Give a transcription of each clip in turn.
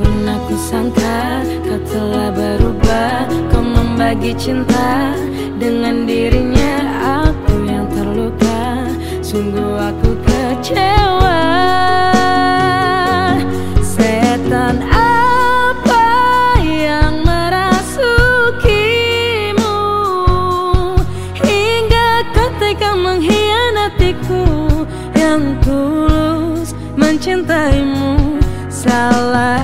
pernah kusangka kau telah berubah. Kau membagi cinta dengan dirinya Aku yang terluka. Sungguh aku kecewa. Setan apa yang merasukimu? Hingga kau tega mengkhianatiku Yang tulus mencintaimu. Salah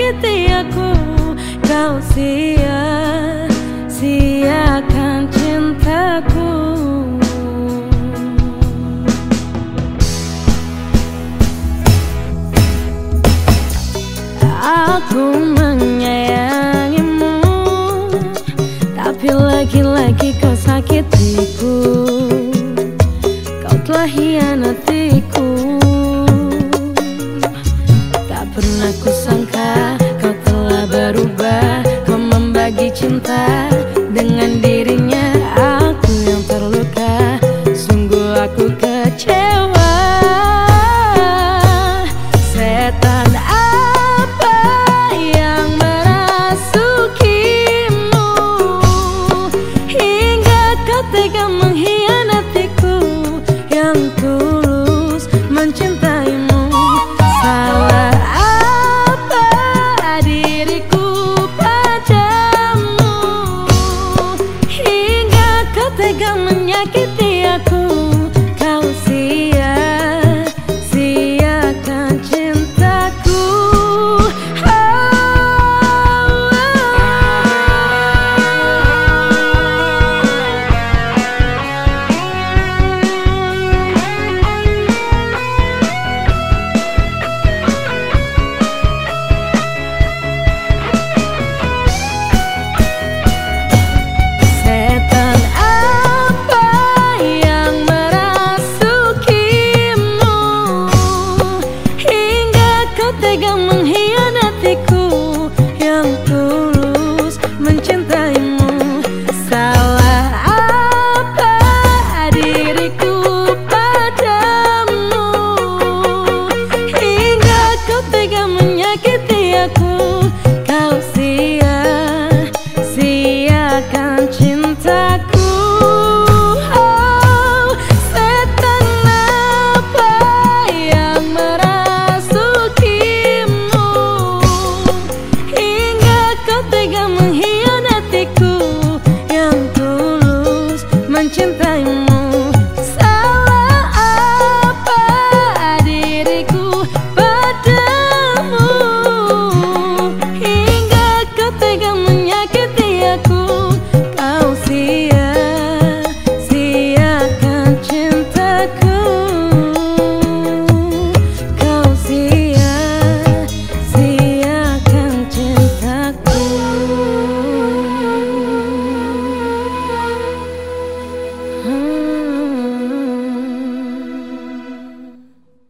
menyakiti aku. Kau sia-siakan cintaku. Aku menyayangimu Tapi lagi-lagi tega menyakiti Hingga kau